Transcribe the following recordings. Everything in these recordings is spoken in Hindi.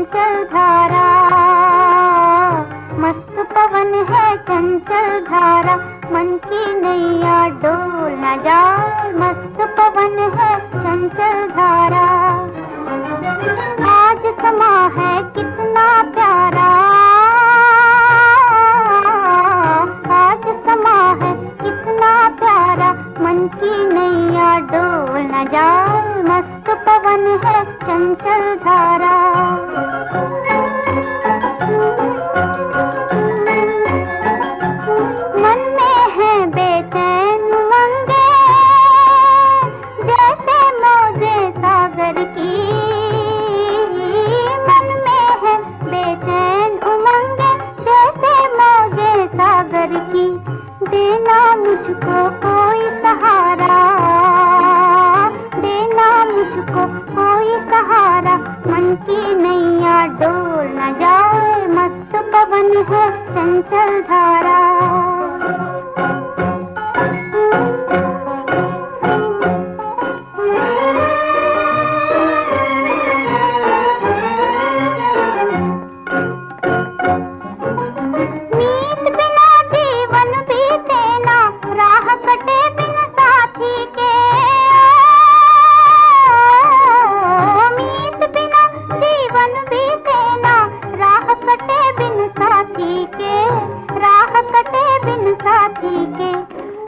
चंचल धारा। मस्त पवन है चंचल धारा। मन की नैया डोल न जा मस्त पवन है चंचल धारा। आज समा है कितना प्यारा। आज समा है कितना प्यारा। मन की नैया डोल न जा मस्त पवन है चंचल धारा। नैया डोल न जाए मस्त पवन है चंचल धारा।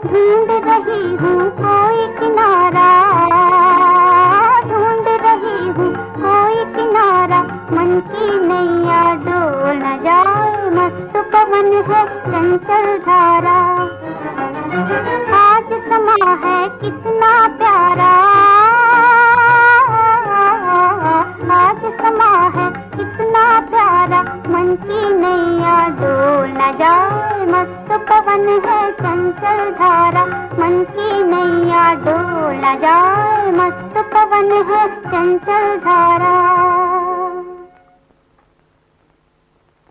ढूंढ रही हूँ कोई किनारा, ढूंढ रही हूँ कोई किनारा। मन की नैया डोल न जाए, मस्त पवन है चंचल धारा। आज समा है कितना प्यारा, आज समा है कितना प्यारा। मन की नैया डोल न जाए, मस्त पवन है चंचल धारा। मन की नैया डोला जाए मस्त पवन है चंचल धारा।